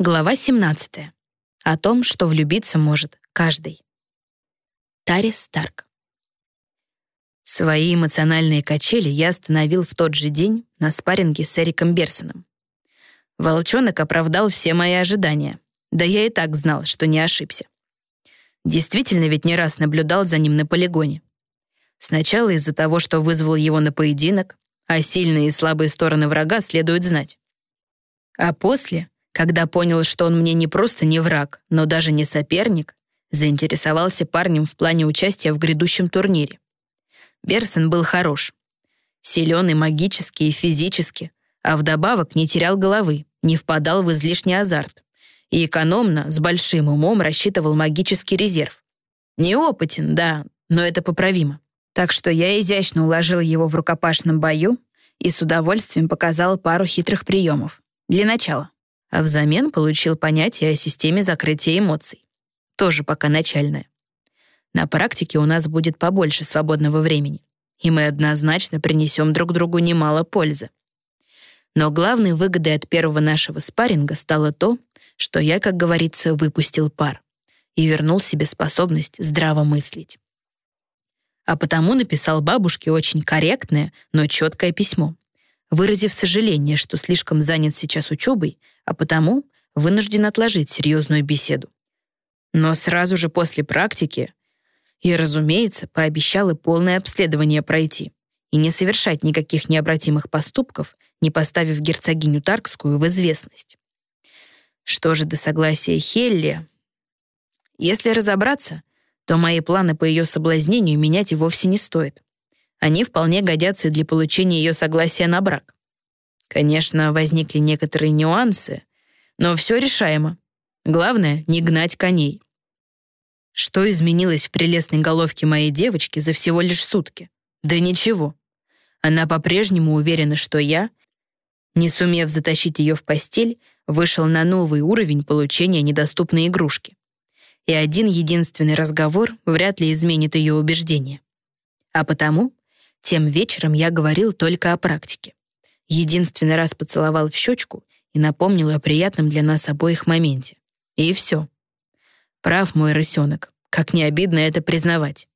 Глава 17. О том, что влюбиться может каждый. Тарис Старк. Свои эмоциональные качели я остановил в тот же день на спарринге с Эриком Берсоном. Волчонок оправдал все мои ожидания. Да я и так знал, что не ошибся. Действительно ведь не раз наблюдал за ним на полигоне. Сначала из-за того, что вызвал его на поединок, а сильные и слабые стороны врага следует знать. А после, когда понял, что он мне не просто не враг, но даже не соперник, заинтересовался парнем в плане участия в грядущем турнире. Берсон был хорош. Силен и магически, и физически, а вдобавок не терял головы, не впадал в излишний азарт. И экономно, с большим умом рассчитывал магический резерв. Неопытен, да, но это поправимо. Так что я изящно уложил его в рукопашном бою и с удовольствием показал пару хитрых приемов. Для начала. А взамен получил понятие о системе закрытия эмоций. Тоже пока начальное. На практике у нас будет побольше свободного времени, и мы однозначно принесем друг другу немало пользы. Но главной выгодой от первого нашего спарринга стало то, что я, как говорится, выпустил пар и вернул себе способность здраво мыслить. А потому написал бабушке очень корректное, но четкое письмо, выразив сожаление, что слишком занят сейчас учебой, а потому вынужден отложить серьезную беседу. Но сразу же после практики и, разумеется, пообещал и полное обследование пройти и не совершать никаких необратимых поступков, не поставив герцогиню Таркскую в известность. Что же до согласия Хелли? Если разобраться, то мои планы по ее соблазнению менять и вовсе не стоит. Они вполне годятся для получения ее согласия на брак. Конечно, возникли некоторые нюансы, но все решаемо. Главное — не гнать коней. Что изменилось в прелестной головке моей девочки за всего лишь сутки? Да ничего. Она по-прежнему уверена, что я, не сумев затащить ее в постель, вышел на новый уровень получения недоступной игрушки. И один единственный разговор вряд ли изменит ее убеждение. А потому тем вечером я говорил только о практике. Единственный раз поцеловал в щечку и напомнил о приятном для нас обоих моменте. И все. Прав мой рысенок, как не обидно это признавать.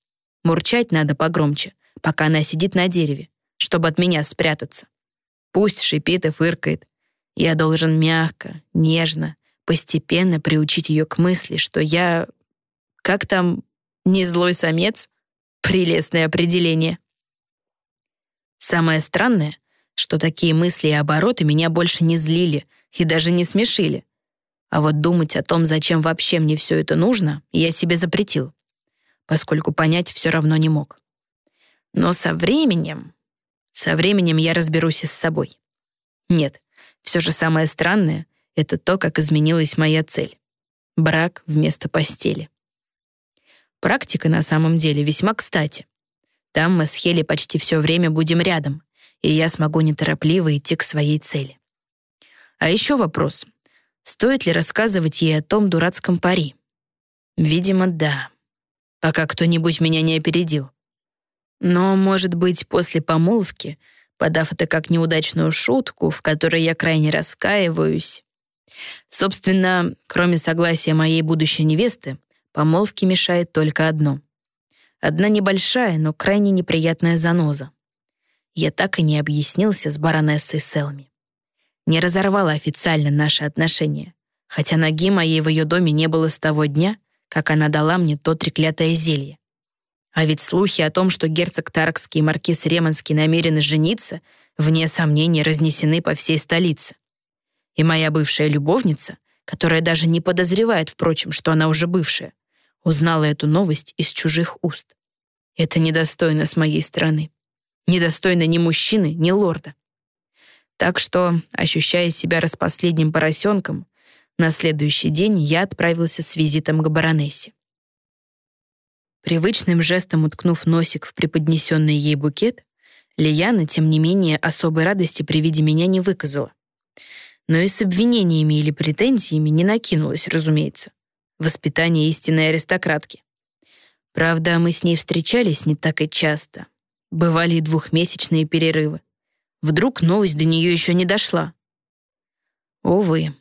Мурчать надо погромче, пока она сидит на дереве, чтобы от меня спрятаться. Пусть шипит и фыркает. Я должен мягко, нежно, постепенно приучить ее к мысли, что я... Как там? Не злой самец? Прелестное определение. Самое странное, что такие мысли и обороты меня больше не злили и даже не смешили. А вот думать о том, зачем вообще мне все это нужно, я себе запретил, поскольку понять все равно не мог. Но со временем... Со временем я разберусь и с собой. Нет, все же самое странное — это то, как изменилась моя цель. Брак вместо постели. Практика на самом деле весьма кстати. Там мы с Хели почти все время будем рядом, и я смогу неторопливо идти к своей цели. А еще вопрос. Стоит ли рассказывать ей о том дурацком пари? Видимо, да. Пока кто-нибудь меня не опередил. Но, может быть, после помолвки, подав это как неудачную шутку, в которой я крайне раскаиваюсь. Собственно, кроме согласия моей будущей невесты, помолвке мешает только одно — Одна небольшая, но крайне неприятная заноза. Я так и не объяснился с баронессой Селми. Не разорвала официально наши отношения, хотя ноги моей в ее доме не было с того дня, как она дала мне то треклятое зелье. А ведь слухи о том, что герцог Таркский и маркиз Ремонский намерены жениться, вне сомнений разнесены по всей столице. И моя бывшая любовница, которая даже не подозревает, впрочем, что она уже бывшая, узнала эту новость из чужих уст. Это недостойно с моей стороны. Недостойно ни мужчины, ни лорда. Так что, ощущая себя распоследним поросенком, на следующий день я отправился с визитом к баронессе. Привычным жестом уткнув носик в преподнесенный ей букет, Лияна, тем не менее, особой радости при виде меня не выказала. Но и с обвинениями или претензиями не накинулась, разумеется воспитание истинной аристократки. Правда, мы с ней встречались не так и часто. Бывали и двухмесячные перерывы. Вдруг новость до нее еще не дошла. Увы.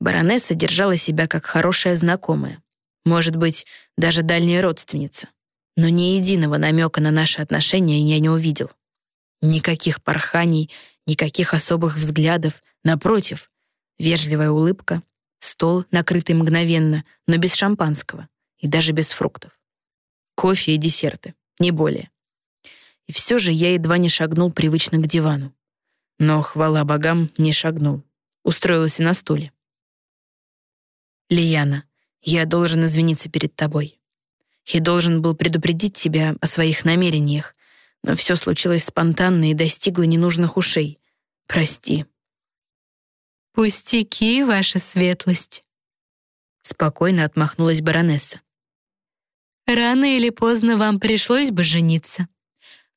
Баронесса держала себя как хорошая знакомая. Может быть, даже дальняя родственница. Но ни единого намека на наши отношения я не увидел. Никаких порханий, никаких особых взглядов. Напротив, вежливая улыбка, стол, накрытый мгновенно, но без шампанского и даже без фруктов. Кофе и десерты, не более. И все же я едва не шагнул привычно к дивану. Но, хвала богам, не шагнул. Устроился на стуле. «Лияна, я должен извиниться перед тобой. И должен был предупредить тебя о своих намерениях, но все случилось спонтанно и достигло ненужных ушей. Прости». «Пустяки, ваша светлость», — спокойно отмахнулась баронесса. «Рано или поздно вам пришлось бы жениться.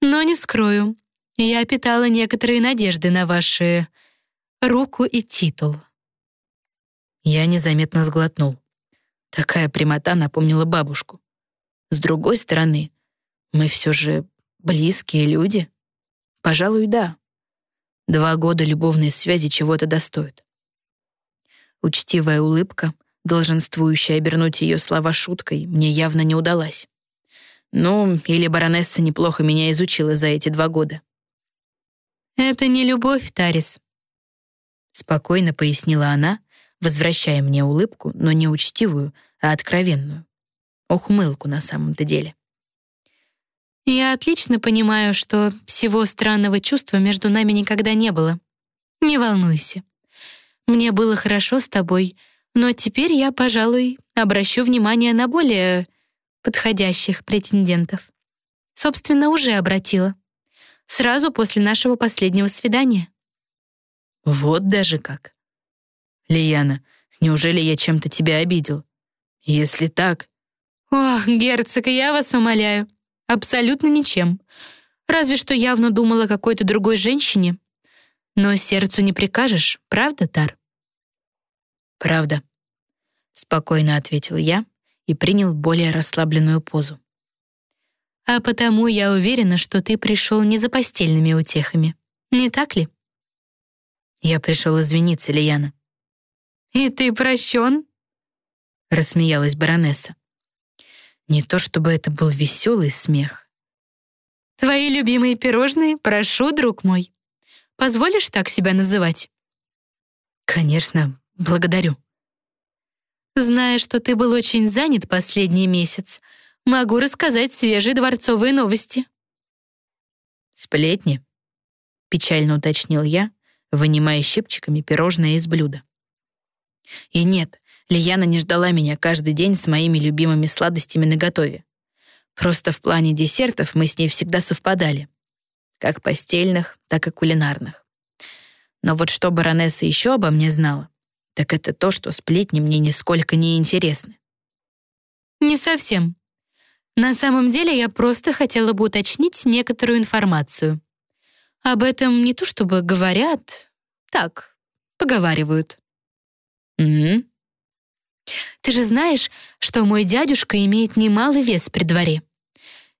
Но не скрою, я питала некоторые надежды на ваши руку и титул». Я незаметно сглотнул. Такая прямота напомнила бабушку. С другой стороны, мы все же близкие люди. Пожалуй, да. Два года любовной связи чего-то достоят. Учтивая улыбка, долженствующая обернуть ее слова шуткой, мне явно не удалась. Ну, или баронесса неплохо меня изучила за эти два года. «Это не любовь, Тарис», — спокойно пояснила она, возвращая мне улыбку, но не учтивую, а откровенную. Ухмылку на самом-то деле. «Я отлично понимаю, что всего странного чувства между нами никогда не было. Не волнуйся. Мне было хорошо с тобой, но теперь я, пожалуй, обращу внимание на более подходящих претендентов. Собственно, уже обратила. Сразу после нашего последнего свидания. Вот даже как. Лияна, неужели я чем-то тебя обидел? Если так... Ох, герцог, я вас умоляю. Абсолютно ничем. Разве что явно думала о какой-то другой женщине. Но сердцу не прикажешь, правда, Тар? Правда. Спокойно ответил я и принял более расслабленную позу. А потому я уверена, что ты пришел не за постельными утехами. Не так ли? Я пришел извиниться, Лияна. «И ты прощен?» — рассмеялась баронесса. Не то чтобы это был веселый смех. «Твои любимые пирожные? Прошу, друг мой. Позволишь так себя называть?» «Конечно, благодарю». «Зная, что ты был очень занят последний месяц, могу рассказать свежие дворцовые новости». «Сплетни?» — печально уточнил я, вынимая щипчиками пирожное из блюда. И нет, Лияна не ждала меня каждый день с моими любимыми сладостями наготове. Просто в плане десертов мы с ней всегда совпадали. Как постельных, так и кулинарных. Но вот что баронесса еще обо мне знала, так это то, что сплетни мне нисколько не интересны. Не совсем. На самом деле я просто хотела бы уточнить некоторую информацию. Об этом не то чтобы говорят, так, поговаривают. Угу. Ты же знаешь, что мой дядюшка имеет немалый вес при дворе.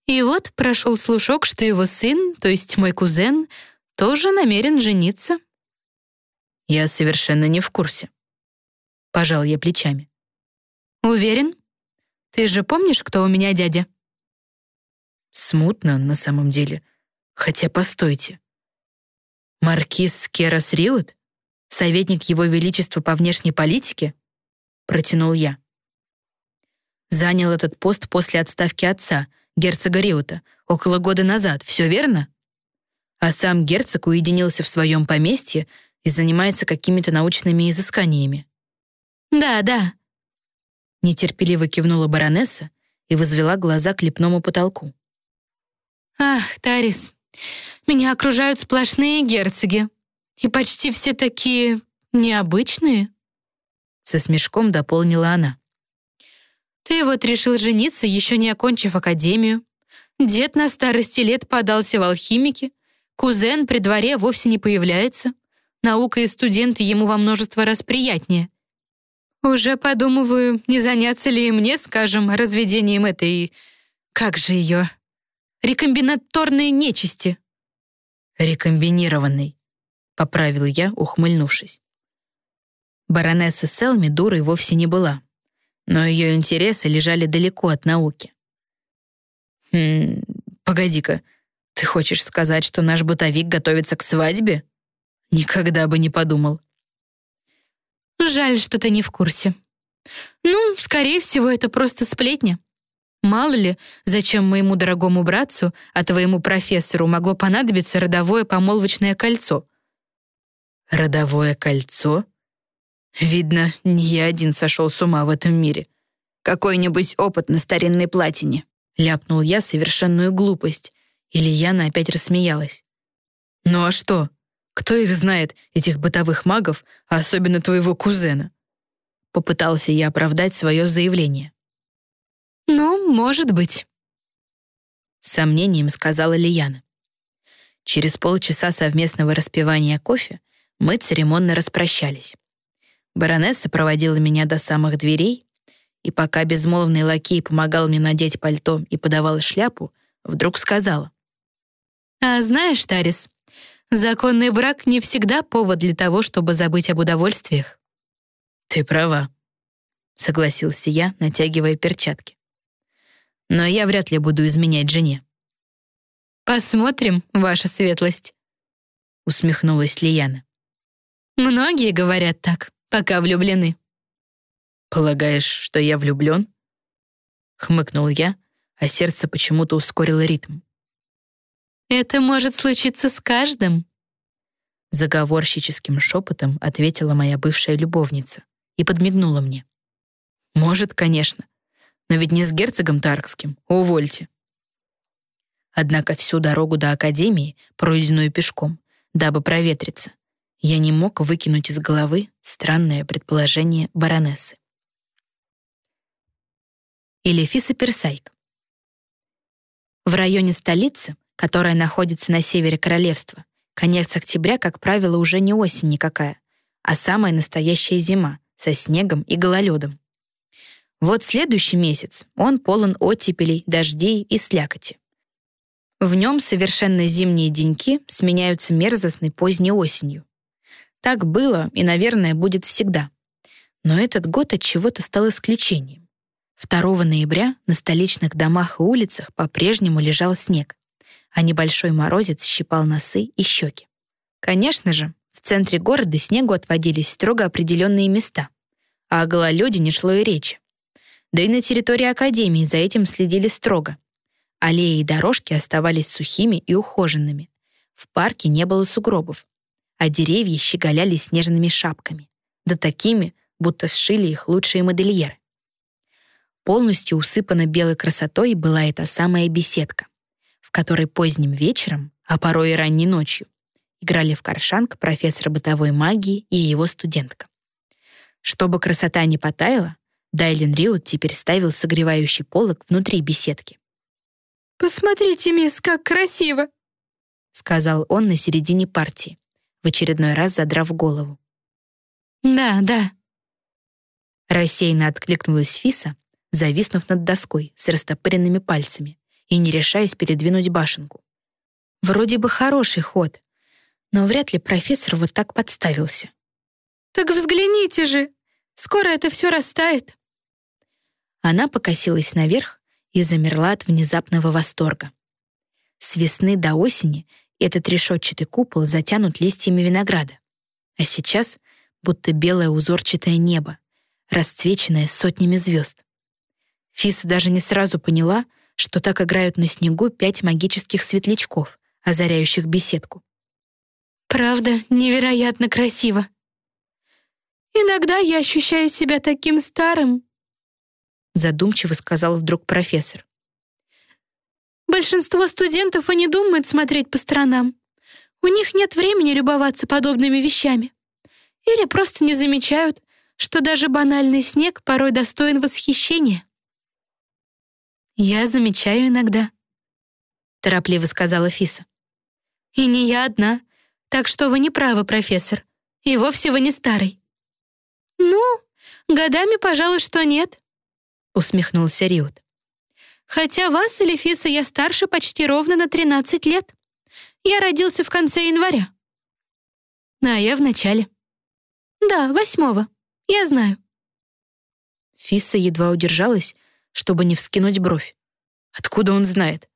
И вот прошел слушок, что его сын, то есть мой кузен, тоже намерен жениться. Я совершенно не в курсе. Пожал я плечами. Уверен? Ты же помнишь, кто у меня дядя? Смутно, на самом деле. Хотя, постойте. Маркиз Керас Риут? советник Его Величества по внешней политике?» — протянул я. Занял этот пост после отставки отца, герцога Риута, около года назад, все верно? А сам герцог уединился в своем поместье и занимается какими-то научными изысканиями. «Да, да», — нетерпеливо кивнула баронесса и возвела глаза к лепному потолку. «Ах, Тарис, меня окружают сплошные герцоги. И почти все такие необычные. Со смешком дополнила она. Ты вот решил жениться, еще не окончив академию. Дед на старости лет подался в алхимики. Кузен при дворе вовсе не появляется. Наука и студенты ему во множество раз приятнее. Уже подумываю, не заняться ли и мне, скажем, разведением этой... Как же ее? Рекомбинаторной нечисти. Рекомбинированной, — поправил я, ухмыльнувшись. Баронесса Селми дурой вовсе не была, но ее интересы лежали далеко от науки. «Хм, погоди-ка, ты хочешь сказать, что наш бытовик готовится к свадьбе?» Никогда бы не подумал. Жаль, что ты не в курсе. Ну, скорее всего, это просто сплетня. Мало ли, зачем моему дорогому братцу, а твоему профессору могло понадобиться родовое помолвочное кольцо. Родовое кольцо? Видно, не я один сошел с ума в этом мире. Какой-нибудь опыт на старинной платине. Ляпнул я совершенную глупость, или Яна опять рассмеялась. Ну а что? Кто их знает, этих бытовых магов, а особенно твоего кузена? Попытался я оправдать свое заявление. «Ну, может быть», — с сомнением сказала Лияна. Через полчаса совместного распивания кофе мы церемонно распрощались. Баронесса проводила меня до самых дверей, и пока безмолвный лакей помогал мне надеть пальто и подавал шляпу, вдруг сказала. «А знаешь, Тарис, законный брак не всегда повод для того, чтобы забыть об удовольствиях». «Ты права», — согласился я, натягивая перчатки. «Но я вряд ли буду изменять жене». «Посмотрим, ваша светлость», — усмехнулась Лияна. «Многие говорят так, пока влюблены». «Полагаешь, что я влюблен?» Хмыкнул я, а сердце почему-то ускорило ритм. «Это может случиться с каждым», заговорщическим шепотом ответила моя бывшая любовница и подмигнула мне. «Может, конечно. Но ведь не с герцогом Таркским. Увольте». Однако всю дорогу до Академии, пройденную пешком, дабы проветриться, я не мог выкинуть из головы странное предположение баронессы. Элефиса Персайк. В районе столицы, которая находится на севере королевства, конец октября, как правило, уже не осень никакая, а самая настоящая зима со снегом и гололедом. Вот следующий месяц, он полон оттепелей, дождей и слякоти. В нем совершенно зимние деньки сменяются мерзостной поздней осенью. Так было и, наверное, будет всегда. Но этот год от чего-то стал исключением. 2 ноября на столичных домах и улицах по-прежнему лежал снег, а небольшой морозец щипал носы и щеки. Конечно же, в центре города снегу отводились строго определенные места, а о гололеде не шло и речи. Да и на территории Академии за этим следили строго. Аллеи и дорожки оставались сухими и ухоженными. В парке не было сугробов, а деревья щеголяли снежными шапками, да такими, будто сшили их лучшие модельеры. Полностью усыпана белой красотой была эта самая беседка, в которой поздним вечером, а порой и ранней ночью, играли в каршанг профессор бытовой магии и его студентка. Чтобы красота не потаяла, Дайлен Риот теперь ставил согревающий полог внутри беседки. «Посмотрите, мисс, как красиво!» — сказал он на середине партии, в очередной раз задрав голову. «Да, да». Рассеянно откликнулась Фиса, зависнув над доской с растопыренными пальцами и не решаясь передвинуть башенку. Вроде бы хороший ход, но вряд ли профессор вот так подставился. «Так взгляните же! Скоро это все растает!» Она покосилась наверх и замерла от внезапного восторга. С весны до осени этот решетчатый купол затянут листьями винограда. А сейчас будто белое узорчатое небо, расцвеченное сотнями звезд. Фиса даже не сразу поняла, что так играют на снегу пять магических светлячков, озаряющих беседку. Правда, невероятно красиво. Иногда я ощущаю себя таким старым, задумчиво сказал вдруг профессор. Большинство студентов и не думают смотреть по сторонам. У них нет времени любоваться подобными вещами. Или просто не замечают, что даже банальный снег порой достоин восхищения. «Я замечаю иногда», — торопливо сказала Фиса. «И не я одна. Так что вы не правы, профессор. И вовсе вы не старый». «Ну, годами, пожалуй, что нет», — усмехнулся Риот. «Хотя вас, Элефиса, я старше почти ровно на 13 лет. Я родился в конце января». «А я в начале». «Да, восьмого». Я знаю». Фисса едва удержалась, чтобы не вскинуть бровь. Откуда он знает?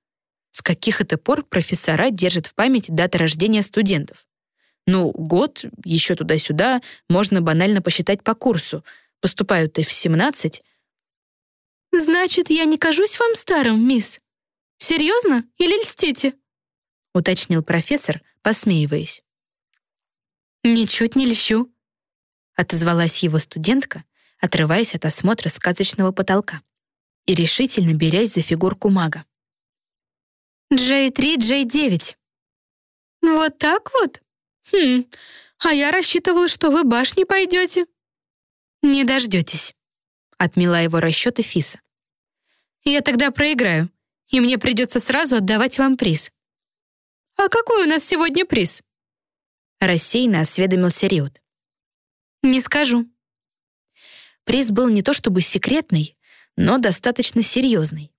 С каких это пор профессора держат в памяти даты рождения студентов? Ну, год, еще туда-сюда, можно банально посчитать по курсу. Поступают и в 17. «Значит, я не кажусь вам старым, мисс? Серьезно или льстите?» — уточнил профессор, посмеиваясь. «Ничуть не льщу», — отозвалась его студентка, отрываясь от осмотра сказочного потолка и решительно берясь за фигурку мага. «Джей-3, Джей-9». «Вот так вот? Хм, а я рассчитывала, что вы башни пойдете». «Не дождетесь», — отмела его расчеты Фиса. «Я тогда проиграю, и мне придется сразу отдавать вам приз». «А какой у нас сегодня приз?» Рассеянно осведомился Риот. «Не скажу». Приз был не то чтобы секретный, но достаточно серьезный.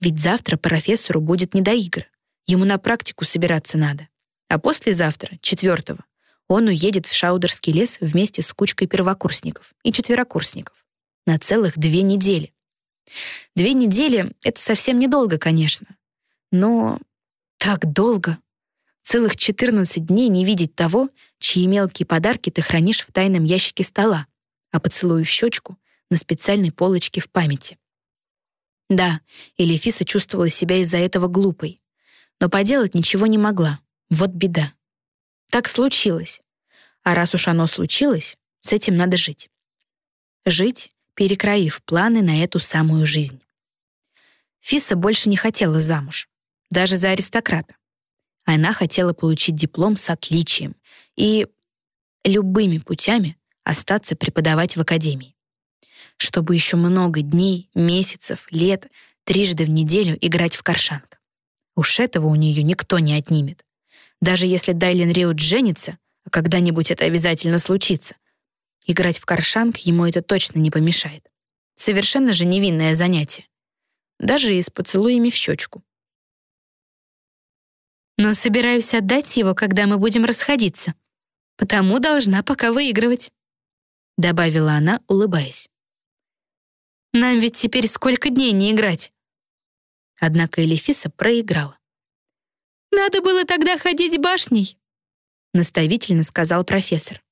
Ведь завтра профессору будет не до игр. Ему на практику собираться надо. А послезавтра, четвертого, он уедет в Шаудерский лес вместе с кучкой первокурсников и четверокурсников. На целых две недели. Две недели — это совсем недолго, конечно. Но так долго. Целых 14 дней не видеть того, чьи мелкие подарки ты хранишь в тайном ящике стола, а поцелуй в щечку на специальной полочке в памяти. Да, Элефиса чувствовала себя из-за этого глупой, но поделать ничего не могла. Вот беда. Так случилось. А раз уж оно случилось, с этим надо жить. Жить, перекроив планы на эту самую жизнь. Фиса больше не хотела замуж, даже за аристократа. Она хотела получить диплом с отличием и любыми путями остаться преподавать в академии. Чтобы еще много дней, месяцев, лет, трижды в неделю играть в коршанг. Уж этого у нее никто не отнимет. Даже если Дайлен Риут женится, а когда-нибудь это обязательно случится, играть в коршанг ему это точно не помешает. Совершенно же невинное занятие. Даже и с поцелуями в щечку но собираюсь отдать его, когда мы будем расходиться. Потому должна пока выигрывать», — добавила она, улыбаясь. «Нам ведь теперь сколько дней не играть?» Однако Элефиса проиграла. «Надо было тогда ходить башней», — наставительно сказал профессор.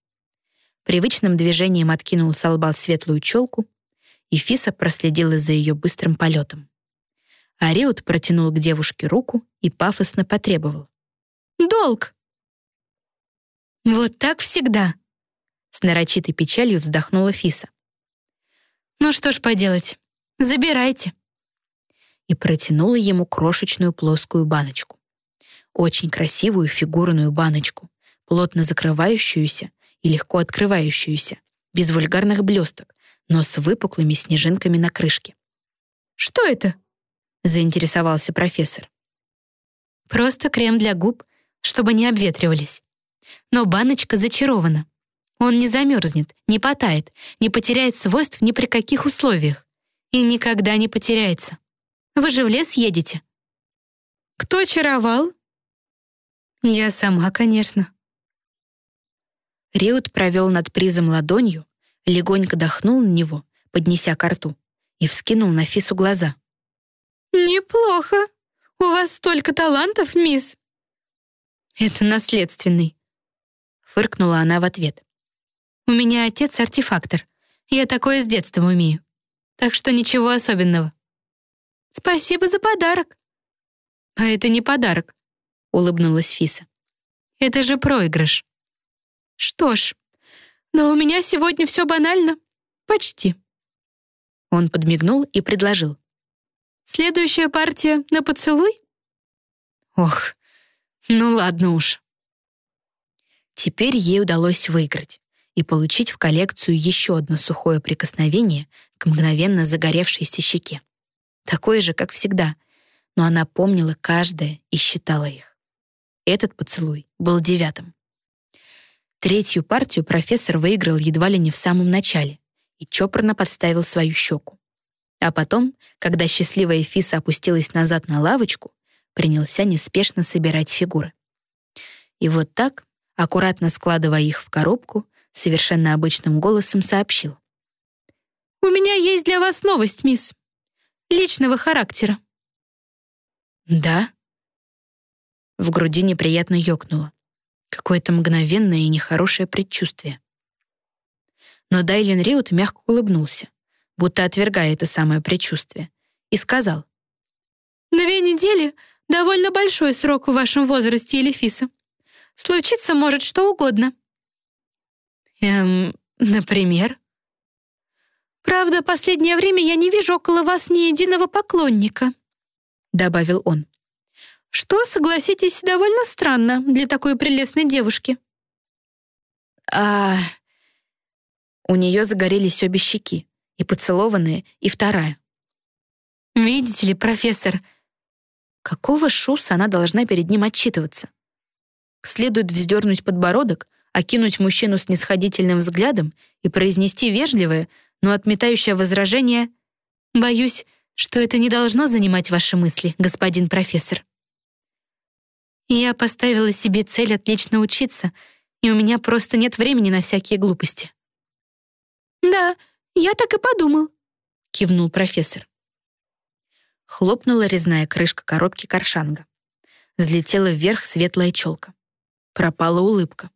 Привычным движением откинул с лба светлую челку, и Фиса проследила за ее быстрым полетом. Ариут протянул к девушке руку и пафосно потребовал. «Долг!» «Вот так всегда!» С нарочитой печалью вздохнула Фиса. «Ну что ж поделать, забирайте!» И протянула ему крошечную плоскую баночку. Очень красивую фигурную баночку, плотно закрывающуюся и легко открывающуюся, без вульгарных блесток, но с выпуклыми снежинками на крышке. «Что это?» — заинтересовался профессор. «Просто крем для губ, чтобы не обветривались. Но баночка зачарована. Он не замерзнет, не потает, не потеряет свойств ни при каких условиях. И никогда не потеряется. Вы же в лес едете». «Кто чаровал?» «Я сама, конечно». Риут провел над призом ладонью, легонько дохнул на него, поднеся ко рту, и вскинул на Фису глаза. «Неплохо. У вас столько талантов, мисс». «Это наследственный», — фыркнула она в ответ. «У меня отец артефактор. Я такое с детства умею. Так что ничего особенного». «Спасибо за подарок». «А это не подарок», — улыбнулась Фиса. «Это же проигрыш». «Что ж, но у меня сегодня все банально. Почти». Он подмигнул и предложил. Следующая партия на поцелуй? Ох, ну ладно уж. Теперь ей удалось выиграть и получить в коллекцию еще одно сухое прикосновение к мгновенно загоревшейся щеке. Такое же, как всегда, но она помнила каждое и считала их. Этот поцелуй был девятым. Третью партию профессор выиграл едва ли не в самом начале и чопорно подставил свою щеку. А потом, когда счастливая Фиса опустилась назад на лавочку, принялся неспешно собирать фигуры. И вот так, аккуратно складывая их в коробку, совершенно обычным голосом сообщил. «У меня есть для вас новость, мисс. Личного характера». «Да?» В груди неприятно ёкнуло. Какое-то мгновенное и нехорошее предчувствие. Но Дайлен Риут мягко улыбнулся, будто отвергая это самое предчувствие, и сказал. «Две недели — довольно большой срок в вашем возрасте, Элефиса. Случиться может что угодно». «Эм, например?» «Правда, последнее время я не вижу около вас ни единого поклонника», — добавил он. «Что, согласитесь, довольно странно для такой прелестной девушки». «А...» У нее загорелись обе щеки, и поцелованные, и вторая. «Видите ли, профессор...» Какого шуса она должна перед ним отчитываться? Следует вздернуть подбородок, окинуть мужчину с нисходительным взглядом и произнести вежливое, но отметающее возражение «Боюсь, что это не должно занимать ваши мысли, господин профессор». Я поставила себе цель отлично учиться, и у меня просто нет времени на всякие глупости. «Да, я так и подумал», — кивнул профессор. Хлопнула резная крышка коробки коршанга. Взлетела вверх светлая челка. Пропала улыбка.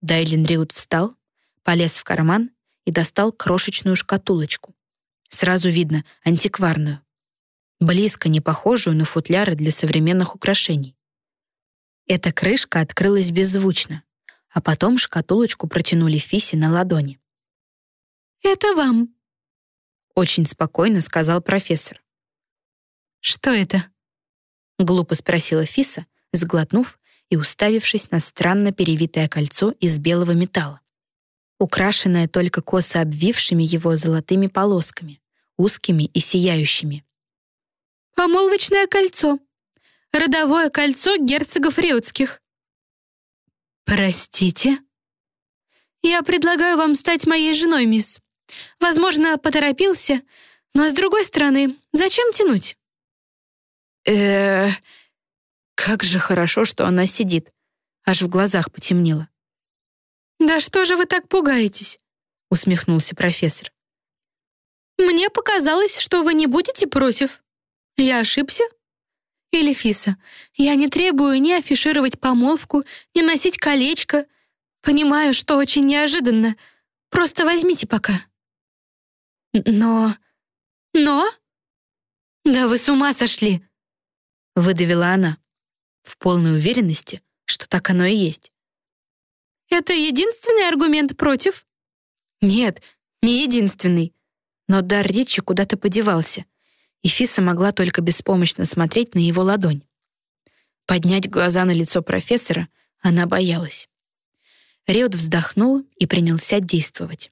Дайлин Риут встал, полез в карман и достал крошечную шкатулочку. Сразу видно, антикварную. Близко не похожую на футляры для современных украшений. Эта крышка открылась беззвучно, а потом шкатулочку протянули Фиси на ладони. «Это вам», — очень спокойно сказал профессор. «Что это?» — глупо спросила Фиса, сглотнув и уставившись на странно перевитое кольцо из белого металла, украшенное только косо обвившими его золотыми полосками, узкими и сияющими. «Помолвочное кольцо. Родовое кольцо герцогов Реутских». «Простите?» «Я предлагаю вам стать моей женой, мисс. Возможно, поторопился, но, с другой стороны, зачем тянуть?» э Как же хорошо, что она сидит. Аж в глазах потемнело. «Да что же вы так пугаетесь?» — усмехнулся профессор. «Мне показалось, что вы не будете против. Я ошибся?» «Или Фиса, я не требую ни афишировать помолвку, ни носить колечко. Понимаю, что очень неожиданно. Просто возьмите пока». «Но...» «Но?» «Да вы с ума сошли!» выдавила она, в полной уверенности, что так оно и есть. «Это единственный аргумент против?» «Нет, не единственный. Но дар речи куда-то подевался, и Фиса могла только беспомощно смотреть на его ладонь. Поднять глаза на лицо профессора она боялась. Риот вздохнул и принялся действовать.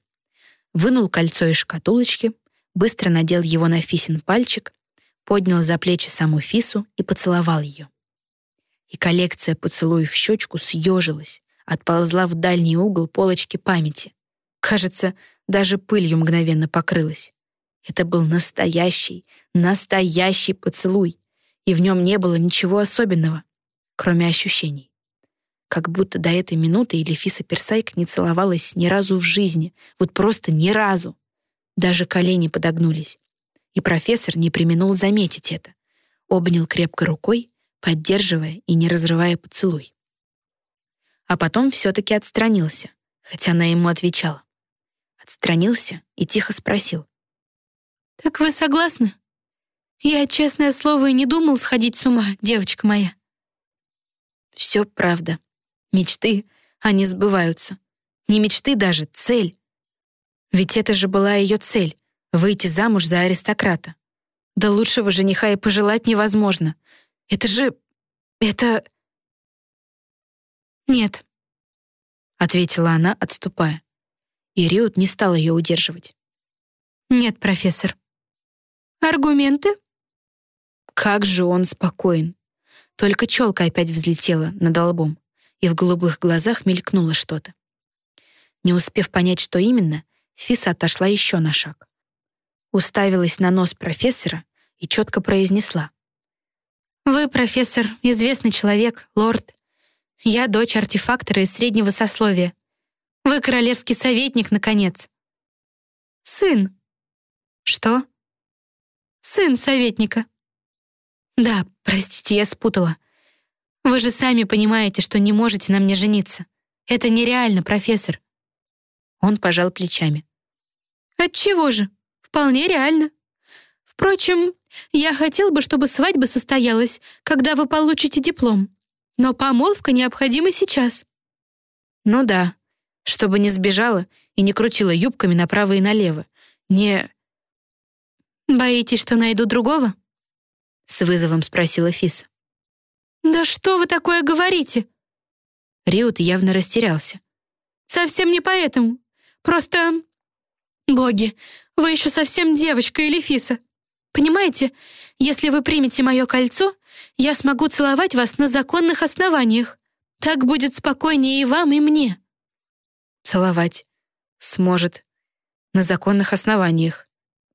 Вынул кольцо из шкатулочки, быстро надел его на Фисин пальчик поднял за плечи саму Фису и поцеловал ее. И коллекция поцелуев в щечку съежилась, отползла в дальний угол полочки памяти. Кажется, даже пылью мгновенно покрылась. Это был настоящий, настоящий поцелуй, и в нем не было ничего особенного, кроме ощущений. Как будто до этой минуты Элефиса Персайк не целовалась ни разу в жизни, вот просто ни разу. Даже колени подогнулись, и профессор не применул заметить это. Обнял крепко рукой, поддерживая и не разрывая поцелуй. А потом все-таки отстранился, хотя она ему отвечала. Отстранился и тихо спросил. «Так вы согласны? Я, честное слово, и не думал сходить с ума, девочка моя». Все правда. Мечты, они сбываются. Не мечты даже, цель. Ведь это же была ее цель Выйти замуж за аристократа. Да лучшего жениха и пожелать невозможно. Это же... это... «Нет», — ответила она, отступая. И Риот не стал ее удерживать. «Нет, профессор». «Аргументы?» Как же он спокоен. Только челка опять взлетела над лбом, и в голубых глазах мелькнуло что-то. Не успев понять, что именно, Фиса отошла еще на шаг уставилась на нос профессора и четко произнесла. «Вы, профессор, известный человек, лорд. Я дочь артефактора из среднего сословия. Вы королевский советник, наконец. Сын. Что? Сын советника. Да, простите, я спутала. Вы же сами понимаете, что не можете на мне жениться. Это нереально, профессор. Он пожал плечами. Отчего же? Вполне реально. Впрочем, я хотел бы, чтобы свадьба состоялась, когда вы получите диплом. Но помолвка необходима сейчас. Ну да, чтобы не сбежала и не крутила юбками направо и налево. Не... «Боитесь, что найду другого?» С вызовом спросила Фиса. «Да что вы такое говорите?» Риут явно растерялся. «Совсем не поэтому. Просто... Боги, вы еще совсем девочка или Фиса. Понимаете, если вы примете мое кольцо, я смогу целовать вас на законных основаниях. Так будет спокойнее и вам, и мне». Целовать. Сможет. На законных основаниях.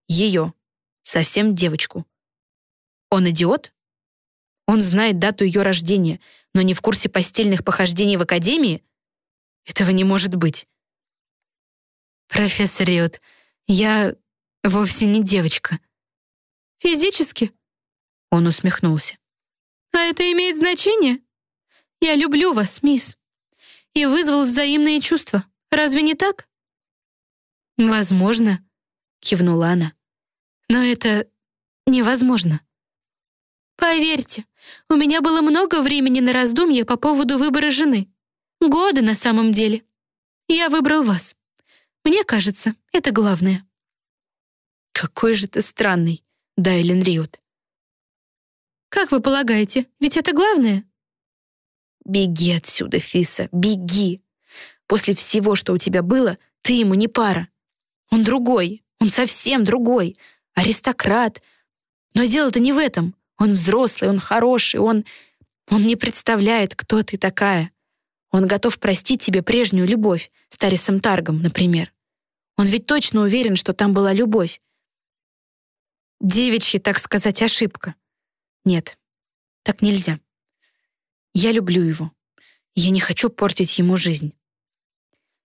Ее. Совсем девочку. Он идиот? Он знает дату ее рождения, но не в курсе постельных похождений в академии? Этого не может быть. «Профессор Риот, я вовсе не девочка». «Физически?» Он усмехнулся. «А это имеет значение? Я люблю вас, мисс, и вызвал взаимные чувства. Разве не так?» «Возможно», — кивнула она. «Но это невозможно». «Поверьте, у меня было много времени на раздумье по поводу выбора жены. Годы на самом деле. Я выбрал вас. Мне кажется, это главное». «Какой же ты странный», Дайлен Риот. «Как вы полагаете, ведь это главное?» «Беги отсюда, Фиса, беги! После всего, что у тебя было, ты ему не пара. Он другой, он совсем другой, аристократ. Но дело-то не в этом. Он взрослый, он хороший, он... Он не представляет, кто ты такая. Он готов простить тебе прежнюю любовь с Тарисом Таргом, например. Он ведь точно уверен, что там была любовь. Девичья, так сказать, ошибка. Нет, так нельзя. Я люблю его. Я не хочу портить ему жизнь.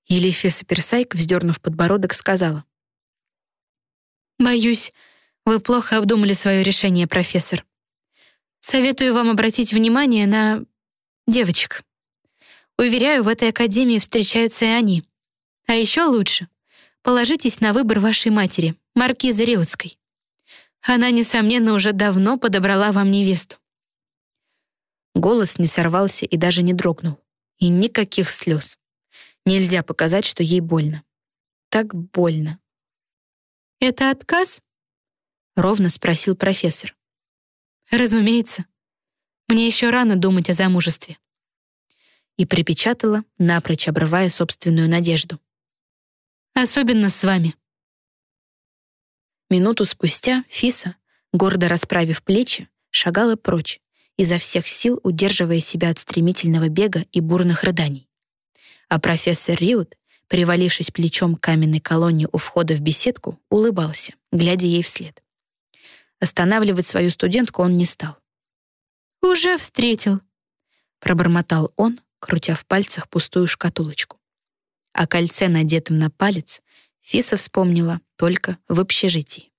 Елифеса Персайк, вздернув подбородок, сказала. «Боюсь, вы плохо обдумали свое решение, профессор. Советую вам обратить внимание на девочек. Уверяю, в этой академии встречаются и они. А еще лучше — положитесь на выбор вашей матери, маркизы Риотской. Она, несомненно, уже давно подобрала вам невесту. Голос не сорвался и даже не дрогнул. И никаких слез. Нельзя показать, что ей больно. Так больно. «Это отказ?» — ровно спросил профессор. «Разумеется. Мне еще рано думать о замужестве». И припечатала, напрочь обрывая собственную надежду. «Особенно с вами». Минуту спустя Фиса, гордо расправив плечи, шагала прочь, изо всех сил удерживая себя от стремительного бега и бурных рыданий. А профессор Риут, привалившись плечом к каменной колонне у входа в беседку, улыбался, глядя ей вслед. Останавливать свою студентку он не стал. «Уже встретил», — пробормотал он, крутя в пальцах пустую шкатулочку. О кольце, надетом на палец, Фиса вспомнила только в общежитии.